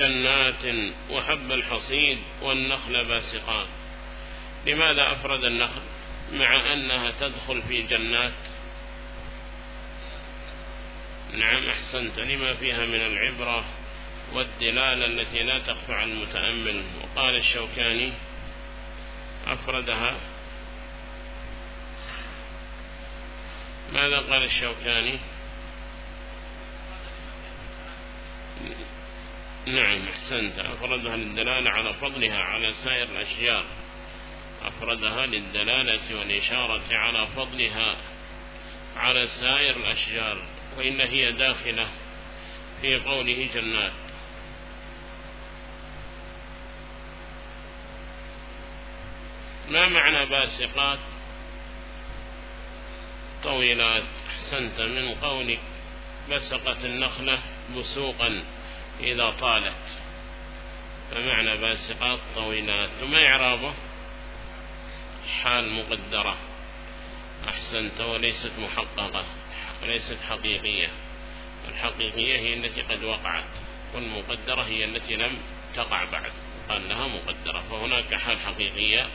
جنات وحب الحصيد والنخل باسقات لماذا أفرد النخل مع أنها تدخل في جنات؟ نعم أحسنت. لما فيها من العبرة والدلالة التي لا تخفى عن المتأمل. وقال الشوكاني أفردها. ماذا قال الشوكاني؟ نعم أحسنت. أفردها للدلالة على فضلها على سائر الأشجار أفردها للدلالة والإشارة على فضلها على سائر الأشجار وإن هي داخلة في قوله جنات ما معنى باسقات؟ طويلات. أحسنت من قولك. بسقت النخلة بسوقا. إذا طالت. فمعنى باسقات طويلات. وما إعرابه حال مقدرة. أحسنت وليست محققة. وليست حقيقية. الحقيقية هي التي قد وقعت. والمقدرة هي التي لم تقع بعد. قال لها مقدرة. فهناك حال حقيقية.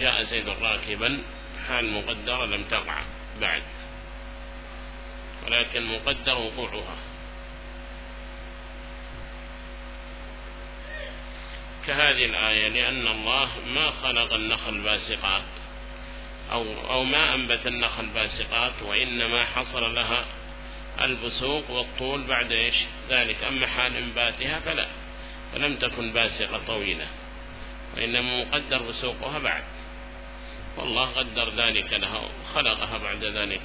جاء زيد راكبا. حال مقدرة لم تقع بعد. ولكن مقدر وقوعها. كهذه الآية لأن الله ما خلق النخل باسقات أو, أو ما أنبت النخل باسقات وإنما حصل لها البسوق والطول بعد إيش؟ ذلك. أما حال إنباتها فلا فلم تكن باسقة طويلة وإنما مقدر بسوقها بعد. والله قدر ذلك لها وخلقها بعد ذلك.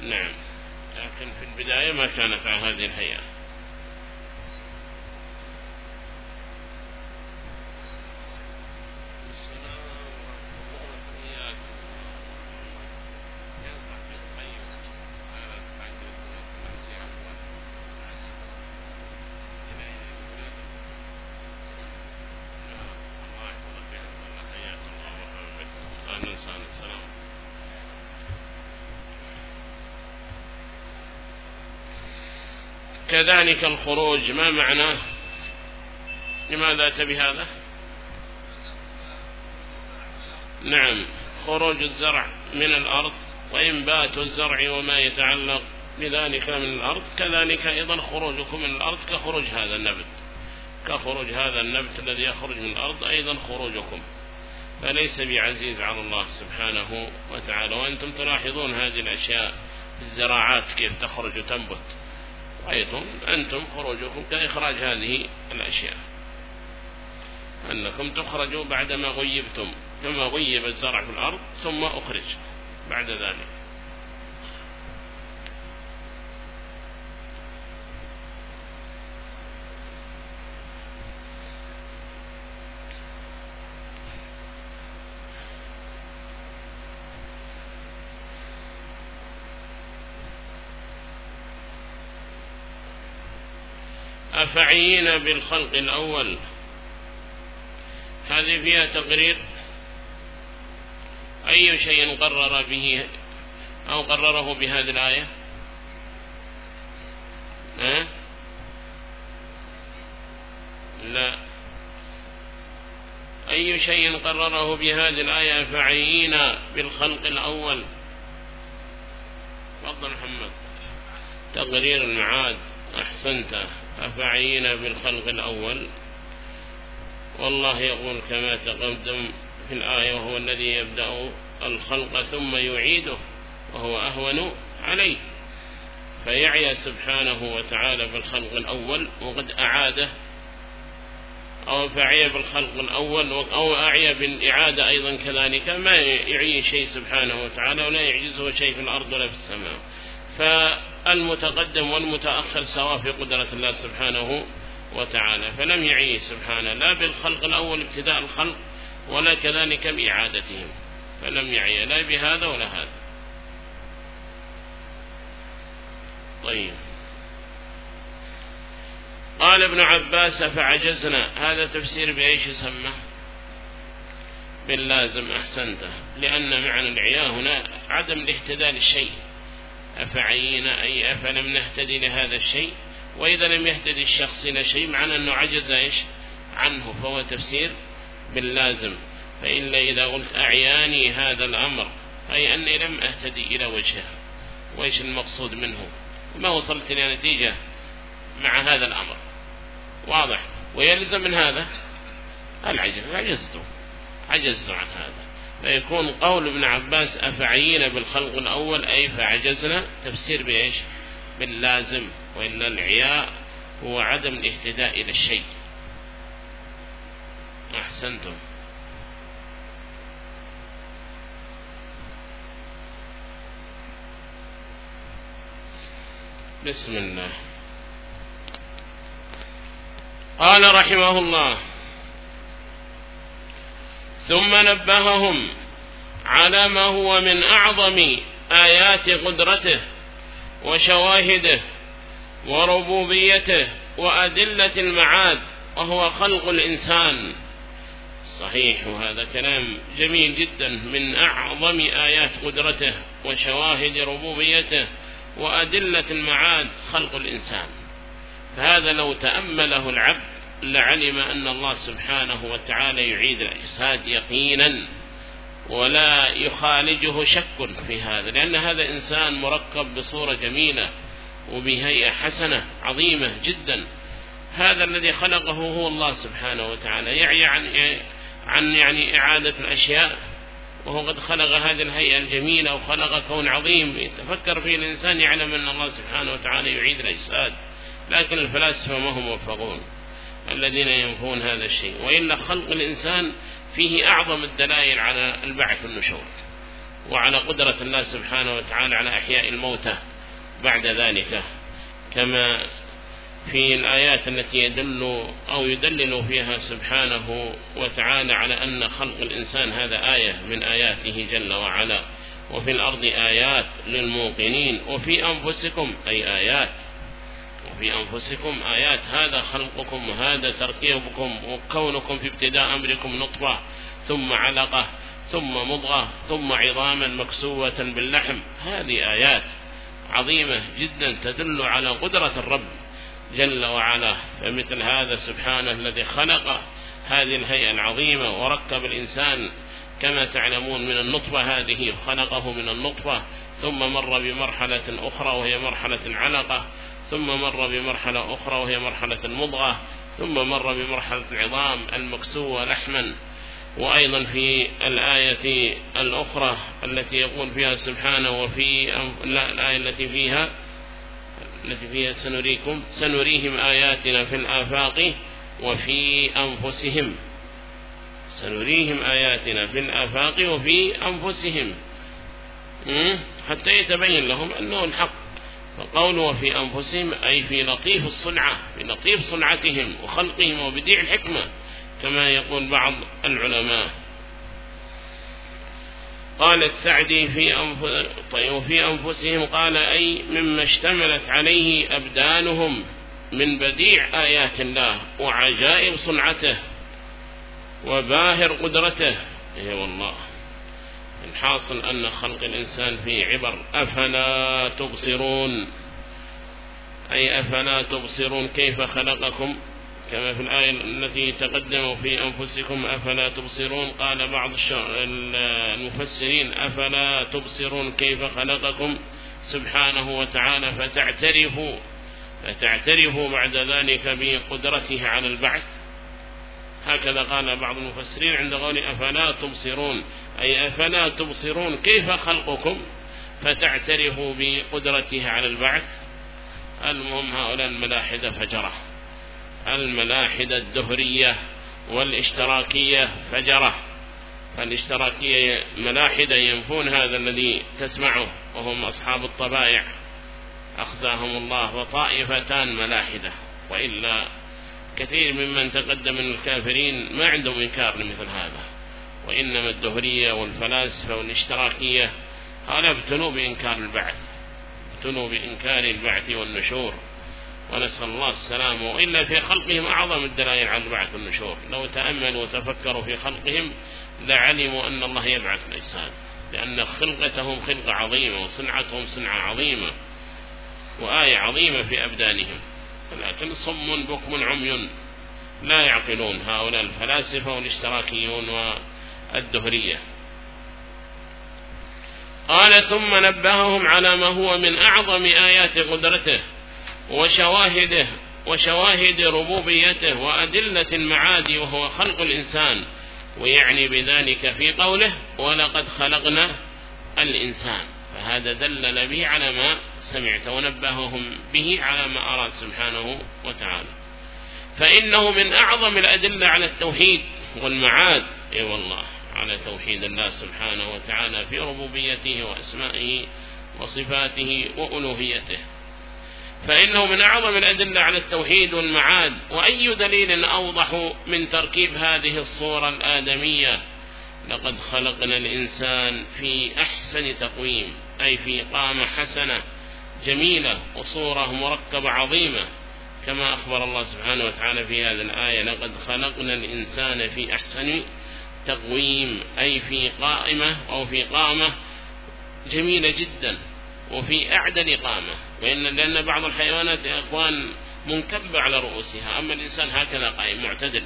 نعم. لكن في البداية ما كانت على هذه الهيئة. كذلك الخروج ما معناه لماذا تبي هذا؟ نعم خروج الزرع من الأرض وإنبات الزرع وما يتعلق بذلك من الأرض كذلك أيضا خروجكم من الأرض كخروج هذا النبت. كخروج هذا النبت الذي يخرج من الأرض أيضا خروجكم. فليس بعزيز على الله سبحانه وتعالى. وأنتم تلاحظون هذه الأشياء الزراعات كيف تخرج وتنبت. أيضا أنتم خروجكم كإخراج هذه الأشياء. أنكم تخرجوا بعدما غيبتم كما غيب الزرع في الأرض ثم أخرج بعد ذلك. أفعينا بالخلق الأول. هذه فيها تقرير أي شيء قرر به أو قرره بهذه الآية؟ أه؟ لا. أي شيء قرره بهذه الآية؟ فعينا بالخلق الأول. تفضل محمد. تقرير المعاد. أحسنت. أفعينا بالخلق الأول؟ والله يقول كما تقدم في الآية وهو الذي يبدأ الخلق ثم يعيده وهو أهون عليه. فيعي سبحانه وتعالى بالخلق الأول وقد أعاده. أو فعي بالخلق الأول أو أعي بالإعادة أيضا كذلك. ما يعي شيء سبحانه وتعالى ولا يعجزه شيء في الأرض ولا في السماء. فالمتقدم والمتأخر سواء في قدرة الله سبحانه وتعالى فلم يعي سبحانه لا بالخلق الأول ابتداء الخلق ولا كذلك بإعادتهم فلم يعي لا بهذا ولا هذا. طيب. قال ابن عباس فعجزنا هذا تفسير بأيش يسمى؟ باللازم أحسنته لأن معنى العياء هنا عدم الاهتداء للشيء. أفعينا أي أفلم نهتدي لهذا الشيء؟ وإذا لم يهتدي الشخص إلى شيء معنى أنه عجز إيش؟ عنه فهو تفسير باللازم. فإلا إذا قلت أعياني هذا الأمر أي أني لم أهتدي إلى وجهه وإيش المقصود منه؟ ما وصلت إلى نتيجة مع هذا الأمر. واضح؟ ويلزم من هذا؟ العجز. عجزت. عجزت عن هذا. فيكون قول ابن عباس أفعينا بالخلق الأول؟ أي فعجزنا تفسير بإيش؟ باللازم وإلا العياء هو عدم الاهتداء إلى الشيء. أحسنتم. بسم الله. قال رحمه الله ثم نبههم على ما هو من أعظم آيات قدرته وشواهده وربوبيته وأدلة المعاد وهو خلق الإنسان. صحيح وهذا كلام جميل جدا من أعظم آيات قدرته وشواهد ربوبيته وأدلة المعاد خلق الإنسان. فهذا لو تأمله العبد لعلم أن الله سبحانه وتعالى يعيد الأجساد يقينا ولا يخالجه شك في هذا لأن هذا إنسان مركب بصورة جميلة وبهيئة حسنة عظيمة جدا. هذا الذي خلقه هو الله سبحانه وتعالى. يعي عن, عن يعني إعادة الأشياء وهو قد خلق هذه الهيئة الجميلة وخلق كون عظيم. يتفكر فيه الإنسان يعلم أن الله سبحانه وتعالى يعيد الأجساد لكن الفلاسفة ما هم موفقون. الذين ينفون هذا الشيء. وإلا خلق الإنسان فيه أعظم الدلائل على البعث والنشور وعلى قدرة الله سبحانه وتعالى على أحياء الموتى بعد ذلك. كما في الآيات التي يدل أو يدلل فيها سبحانه وتعالى على أن خلق الإنسان هذا آية من آياته جل وعلا. وفي الأرض آيات للموقنين وفي أنفسكم أي آيات. وفي أنفسكم آيات هذا خلقكم وهذا تركيبكم وكونكم في ابتداء أمركم نطفة ثم علقة ثم مضغة ثم عظاما مكسوة باللحم. هذه آيات عظيمة جدا تدل على قدرة الرب جل وعلا. فمثل هذا سبحانه الذي خلق هذه الهيئة العظيمة وركب الإنسان كما تعلمون من النطفة هذه خلقه من النطفة ثم مر بمرحلة أخرى وهي مرحلة العلقة ثم مر بمرحلة أخرى وهي مرحلة المضغة ثم مر بمرحلة العظام المكسوة لحما. وأيضا في الآية الأخرى التي يقول فيها سبحانه وفي لا الآية التي فيها التي فيها سنريكم سنريهم آياتنا في الآفاق وفي أنفسهم. سنريهم آياتنا في الآفاق وفي أنفسهم. حتى يتبين لهم أنه الحق. فقوله وفي أنفسهم أي في لطيف الصنعة في لطيف صنعتهم وخلقهم وبديع الحكمة كما يقول بعض العلماء. قال السعدي في أنف... طيب وفي أنفسهم قال أي مما اشتملت عليه أبدانهم من بديع آيات الله وعجائب صنعته وباهر قدرته. إي والله. الحاصل أن خلق الإنسان فيه عبر أفلا تبصرون. أي أفلا تبصرون؟ كيف خلقكم؟ كما في الآية التي تقدموا في أنفسكم أفلا تبصرون؟ قال بعض المفسرين أفلا تبصرون؟ كيف خلقكم؟ سبحانه وتعالى فتعترفوا فتعترفوا بعد ذلك بقدرته على البعث. هكذا قال بعض المفسرين عند قول أفلا تبصرون أي أفلا تبصرون كيف خلقكم؟ فتعترفوا بقدرته على البعث. المهم هؤلاء الملاحدة فجرة. الملاحدة الدهرية والاشتراكية فجرة. فالاشتراكية ملاحدة ينفون هذا الذي تسمعه وهم أصحاب الطبائع. أخزاهم الله وطائفتان ملاحدة وإلا كثير ممن تقدم من الكافرين ما عندهم إنكار لمثل هذا وإنما الدهرية والفلاسفة والاشتراكية هؤلاء ابتلوا بإنكار البعث ابتلوا بإنكار البعث والنشور ونسأل الله السلامة وإلا في خلقهم أعظم الدلائل على البعث والنشور. لو تأملوا وتفكروا في خلقهم لعلموا أن الله يبعث الأجساد لأن خلقتهم خلقة عظيمة وصنعتهم صنعة عظيمة وآية عظيمة في أبدانهم. لكن صم بكم عمي لا يعقلون. هؤلاء الفلاسفة والاشتراكيون والدهرية. قال ثم نبههم على ما هو من أعظم آيات قدرته وشواهده وشواهد ربوبيته وأدلة المعاد وهو خلق الإنسان ويعني بذلك في قوله ولقد خلقنا الإنسان. فهذا دلل به على ما سمعت ونبههم به على ما أراد سبحانه وتعالى. فإنه من أعظم الأدلة على التوحيد والمعاد. أي والله على توحيد الله سبحانه وتعالى في ربوبيته وأسمائه وصفاته وألوهيته. فإنه من أعظم الأدلة على التوحيد والمعاد. وأي دليل أوضح من تركيب هذه الصورة الآدمية؟ لقد خلقنا الإنسان في أحسن تقويم. أي في قامة حسنة جميلة وصورة مركبة عظيمة. كما أخبر الله سبحانه وتعالى في هذه الآية لقد خلقنا الإنسان في أحسن تقويم أي في قائمة أو في قامة جميلة جدا وفي أعدل قامة. وإن لأن بعض الحيوانات يا أخوان منكبة على رؤوسها أما الإنسان هكذا قائم معتدل.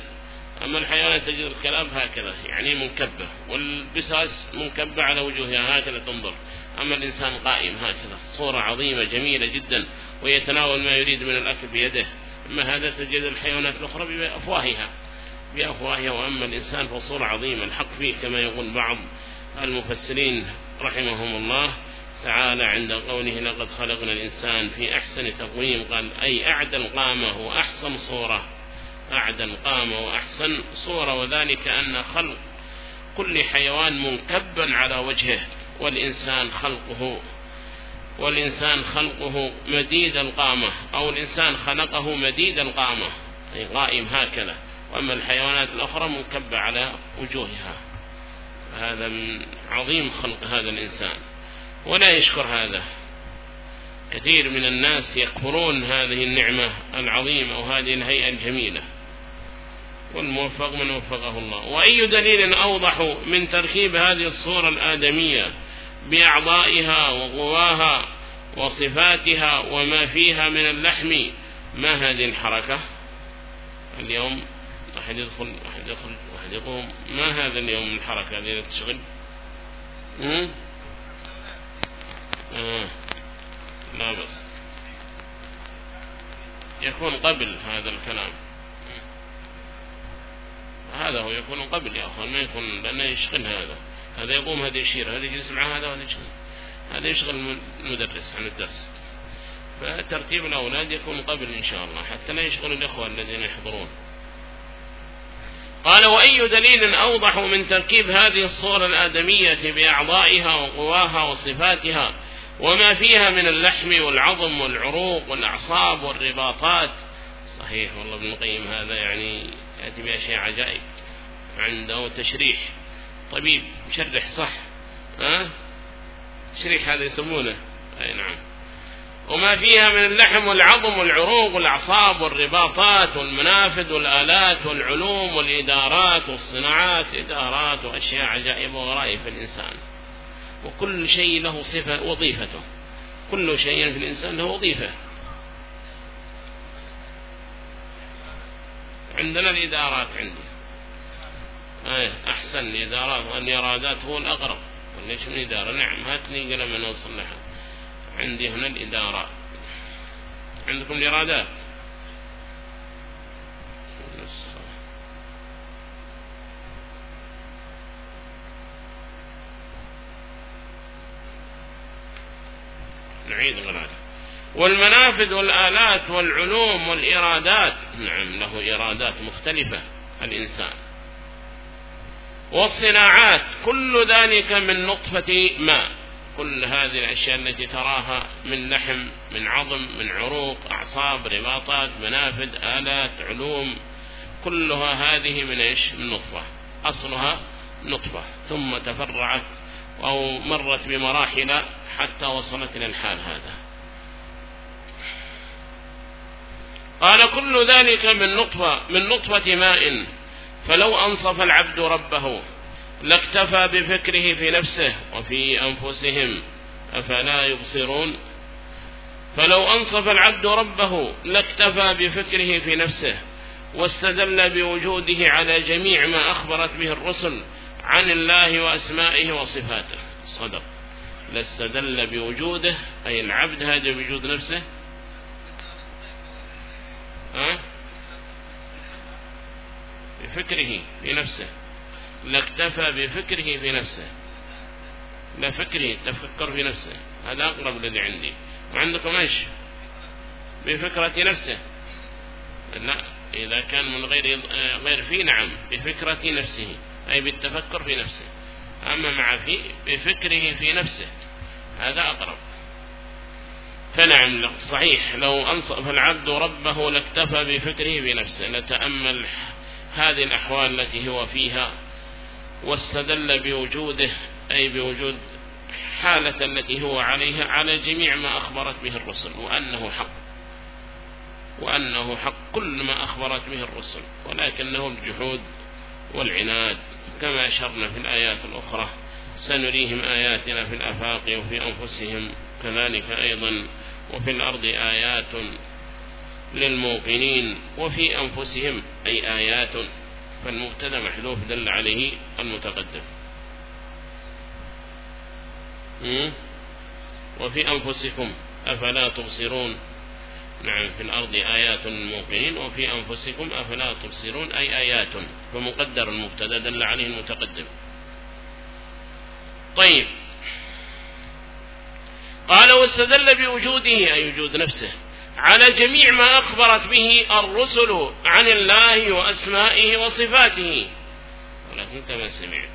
أما الحيوانات تجد الكلاب هكذا يعني منكبة والبساس منكبة على وجوهها هكذا تنظر. أما الإنسان قائم هكذا صورة عظيمة جميلة جدا ويتناول ما يريد من الأكل بيده. أما هذا تجد الحيوانات الأخرى بأفواهها. بأفواهها وأما الإنسان فصورة عظيمة. الحق فيه كما يقول بعض المفسرين رحمهم الله تعالى عند قوله لقد خلقنا الإنسان في أحسن تقويم. قال أي أعدل قامة وأحسن صورة. أعدل قامة وأحسن صورة وذلك أن خلق كل حيوان منكبا على وجهه. والإنسان خلقه والإنسان خلقه مديد القامة أو الإنسان خلقه مديد القامة. أي قائم هكذا. وأما الحيوانات الأخرى منكبة على وجوهها. هذا من عظيم خلق هذا الإنسان. ولا يشكر هذا. كثير من الناس يكفرون هذه النعمة العظيمة وهذه الهيئة الجميلة. والموفق من وفقه الله. وأي دليل أوضح من تركيب هذه الصورة الآدمية بأعضائها وقواها وصفاتها وما فيها من اللحم. ما هذه الحركة؟ اليوم أحد يدخل أحد يدخل أحد يقوم. ما هذا اليوم الحركة التي تشغل؟ آه. لا بس يكون قبل هذا الكلام. هذا هو يكون قبل يا أخوان ما يكون لأنه يشغل هذا. هذا يقوم هذا يشير هذا يجلس مع هذا وهذا يشغل هذا يشغل المدرس عن الدرس. فترتيب الأولاد يكون قبل إن شاء الله حتى لا يشغل الإخوة الذين يحضرون. قال وأي دليل أوضح من تركيب هذه الصورة الآدمية بأعضائها وقواها وصفاتها وما فيها من اللحم والعظم والعروق والأعصاب والرباطات؟ صحيح والله ابن القيم هذا يعني يأتي بأشياء عجائب عنده تشريح طبيب مشرح صح؟ ها؟ تشريح هذا يسمونه. أي نعم. وما فيها من اللحم والعظم والعروق والأعصاب والرباطات والمنافذ والآلات والعلوم والإدارات والصناعات إدارات وأشياء عجائبة وغرائب في الإنسان. وكل شيء له صفة وظيفته. كل شيء في الإنسان له وظيفة. عندنا الإدارات عندي. أحسن الإدارات والإرادات هو الأقرب. ليش من إدارة نعم هات لي قلم أنا أصلحها عندي هنا الإدارات عندكم الإرادات؟ نعيد الغلال والمنافذ والآلات والعلوم والإرادات. نعم له إرادات مختلفة الإنسان. والصناعات كل ذلك من نطفة ماء. كل هذه الأشياء التي تراها من لحم من عظم من عروق أعصاب رباطات منافذ آلات علوم كلها هذه من إيش؟ من نطفة. أصلها نطفة. ثم تفرعت أو مرت بمراحل حتى وصلت إلى الحال هذا. قال كل ذلك من نطفة من نطفة ماء. فلو أنصف العبد ربه لاكتفى بفكره في نفسه وفي أنفسهم أفلا يبصرون؟ فلو أنصف العبد ربه لاكتفى بفكره في نفسه واستدل بوجوده على جميع ما أخبرت به الرسل عن الله وأسمائه وصفاته. صدق. لاستدل بوجوده أي العبد هذا بوجود نفسه؟ ها؟ بفكره في نفسه لاكتفى بفكره في نفسه لا فكره تفكر في نفسه هذا أقرب الذي عندي. وعندكم إيش بفكرة نفسه. لا إذا كان من غير غير في نعم بفكرة نفسه أي بالتفكر في نفسه. أما مع في بفكره في نفسه هذا أقرب. فنعم صحيح لو أنصف العبد ربه لاكتفى بفكره بنفسه لتأمل هذه الأحوال التي هو فيها واستدل بوجوده أي بوجود حالة التي هو عليها على جميع ما أخبرت به الرسل وأنه حق. وأنه حق كل ما أخبرت به الرسل ولكنه الجحود والعناد كما أشرنا في الآيات الأخرى. سنريهم آياتنا في الأفاق وفي أنفسهم كذلك أيضا وفي الأرض آيات للموقنين وفي أنفسهم أي آيات فالمبتدأ محذوف دل عليه المتقدم. وفي أنفسكم أفلا تبصرون؟ نعم في الأرض آيات للموقنين وفي أنفسكم أفلا تبصرون؟ أي آيات؟ فمقدر المبتدأ دل عليه المتقدم. طيب. قال واستدل بوجوده أي وجود نفسه. على جميع ما أخبرت به الرسل عن الله وأسمائه وصفاته. ولكن كما سمعت.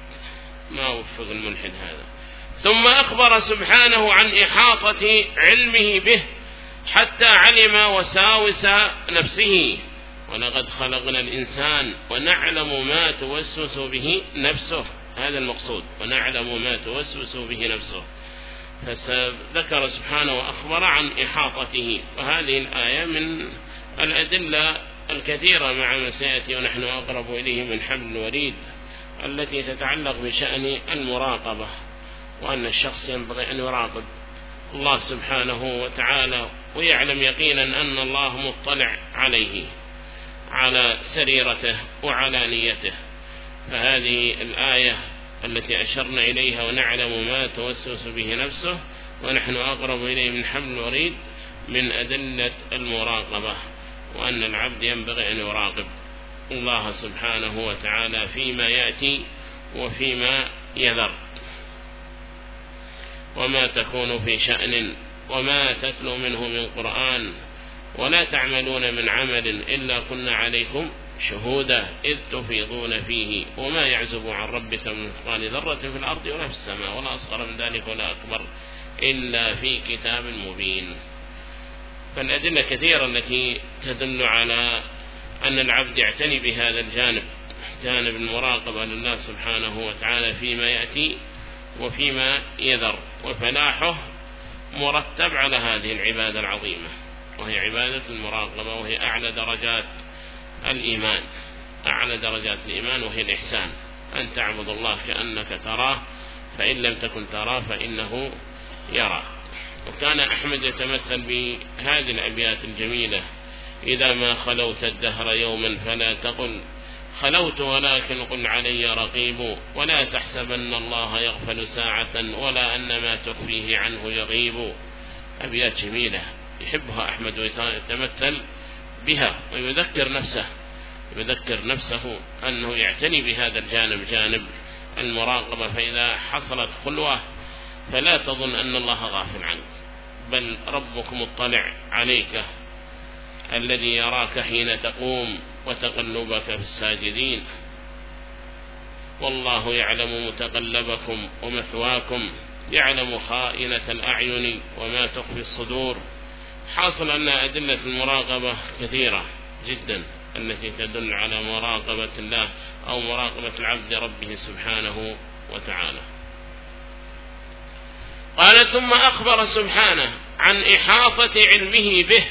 ما وفق الملحد هذا. ثم أخبر سبحانه عن إحاطة علمه به حتى علم وساوس نفسه. ولقد خلقنا الإنسان ونعلم ما توسوس به نفسه. هذا المقصود. ونعلم ما توسوس به نفسه. فذكر سبحانه وأخبر عن إحاطته. وهذه الآية من الأدلة الكثيرة مع مسيئة ونحن أقرب إليه من حبل الوريد التي تتعلق بشأن المراقبة وأن الشخص ينبغي أن يراقب الله سبحانه وتعالى ويعلم يقينا أن الله مطلع عليه على سريرته وعلى نيته. فهذه الآية التي أشرنا إليها ونعلم ما توسوس به نفسه ونحن أقرب إليه من حمل الوريد من أدلة المراقبة وأن العبد ينبغي أن يراقب الله سبحانه وتعالى فيما يأتي وفيما يذر. وما تكون في شأن وما تتلو منه من قرآن ولا تعملون من عمل إلا كنا عليكم شهودا إذ تفيضون فيه وما يعزب عن ربك من مثقال ذرة في الأرض ولا في السماء ولا أصغر من ذلك ولا أكبر إلا في كتاب مبين. فالأدلة كثيرة التي تدل على أن العبد يعتني بهذا الجانب جانب المراقبة لله سبحانه وتعالى فيما يأتي وفيما يذر وفلاحه مرتب على هذه العبادة العظيمة وهي عبادة المراقبة وهي أعلى درجات. الإيمان أعلى درجات الإيمان وهي الإحسان. أن تعبد الله كأنك تراه فإن لم تكن تراه فإنه يرى وكان أحمد يتمثل بهذه الأبيات الجميلة. إذا ما خلوت الدهر يوما فلا تقل خلوت ولكن قل علي رقيب. ولا تحسبن الله يغفل ساعة ولا أن ما تخفيه عنه يغيب. أبيات جميلة يحبها أحمد ويتمثل بها ويذكر نفسه يذكر نفسه أنه يعتني بهذا الجانب جانب المراقبة فإذا حصلت خلوة فلا تظن أن الله غافل عنك بل ربك مطلع عليك الذي يراك حين تقوم وتقلبك في الساجدين. والله يعلم متقلبكم ومثواكم يعلم خائنة الأعين وما تخفي الصدور. حاصل أن أدلة المراقبة كثيرة جدا التي تدل على مراقبة الله أو مراقبة العبد ربه سبحانه وتعالى. قال ثم أخبر سبحانه عن إحاطة علمه به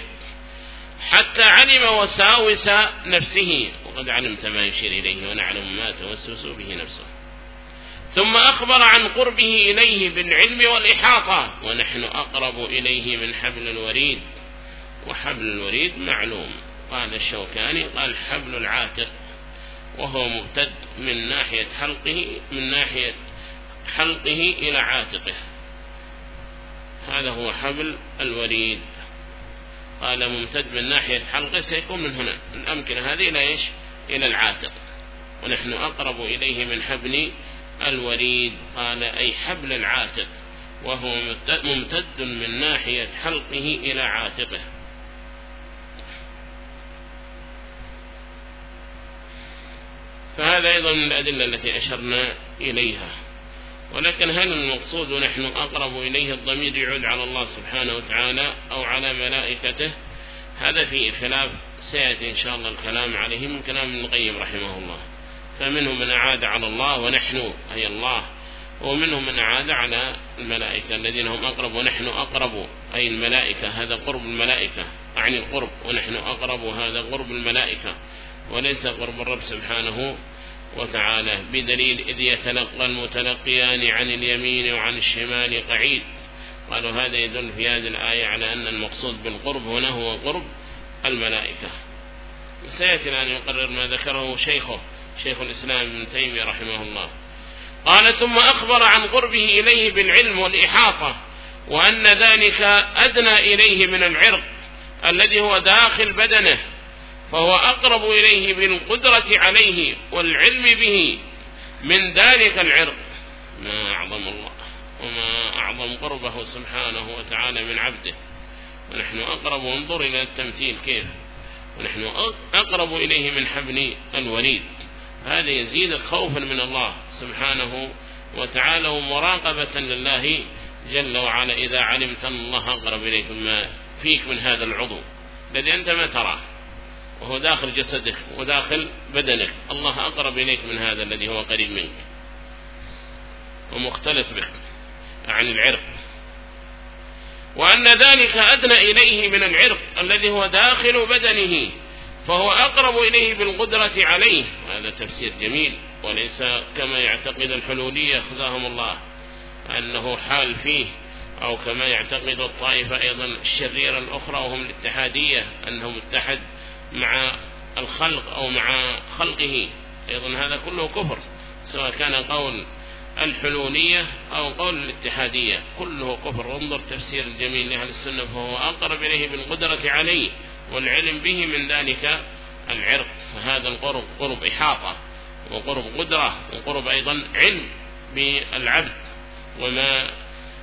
حتى علم وساوس نفسه. وقد علمت ما يشير إليه ونعلم ما توسوس به نفسه. ثم أخبر عن قربه إليه بالعلم والإحاطة ونحن أقرب إليه من حبل الوريد. وحبل الوريد معلوم. قال الشوكاني قال حبل العاتق وهو ممتد من ناحية حلقه من ناحية حلقه إلى عاتقه. هذا هو حبل الوريد. قال ممتد من ناحية حلقه سيكون من هنا. الأمكنة هذه إلى إيش؟ إلى العاتق. ونحن أقرب إليه من حبل الوريد قال أي حبل العاتق وهو ممتد من ناحية حلقه إلى عاتقه. فهذا أيضا من الأدلة التي أشرنا إليها. ولكن هل المقصود ونحن أقرب إليه الضمير يعود على الله سبحانه وتعالى أو على ملائكته؟ هذا في خلاف سيأتي إن شاء الله الكلام عليه من كلام ابن القيم رحمه الله. فمنهم من أعاد على الله ونحن أي الله ومنهم من أعاد على الملائكة الذين هم أقرب ونحن أقرب أي الملائكة هذا قرب الملائكة أعني القرب ونحن أقرب هذا قرب الملائكة وليس قرب الرب سبحانه وتعالى بدليل إذ يتلقى المتلقيان عن اليمين وعن الشمال قعيد. قالوا هذا يدل في هذه الآية على أن المقصود بالقرب هنا هو قرب الملائكة. سيأتي الآن يقرر ما ذكره شيخه. شيخ الإسلام ابن تيمية رحمه الله. قال ثم أخبر عن قربه إليه بالعلم والإحاطة وأن ذلك أدنى إليه من العرق الذي هو داخل بدنه فهو أقرب إليه بالقدرة عليه والعلم به من ذلك العرق. ما أعظم الله وما أعظم قربه سبحانه وتعالى من عبده. ونحن أقرب وانظر إلى التمثيل كيف. ونحن أقرب إليه من حبل الوريد هذا يزيد خوفا من الله سبحانه وتعالى ومراقبة لله جل وعلا. إذا علمت أن الله أقرب إليك ما فيك من هذا العضو الذي أنت ما تراه وهو داخل جسدك وداخل بدنك الله أقرب إليك من هذا الذي هو قريب منك ومختلف بك عن العرق. وأن ذلك أدنى إليه من العرق الذي هو داخل بدنه. فهو أقرب إليه بالقدرة عليه. هذا تفسير جميل وليس كما يعتقد الحلولية خزاهم الله أنه حال فيه أو كما يعتقد الطائفة أيضا الشريرة الأخرى وهم الاتحادية أنه متحد مع الخلق أو مع خلقه. أيضا هذا كله كفر سواء كان قول الحلولية أو قول الاتحادية كله كفر. وانظر تفسير الجميل لأهل السنة فهو أقرب إليه بالقدرة عليه. والعلم به من ذلك العرق فهذا القرب قرب إحاطة وقرب قدرة وقرب أيضا علم بالعبد وما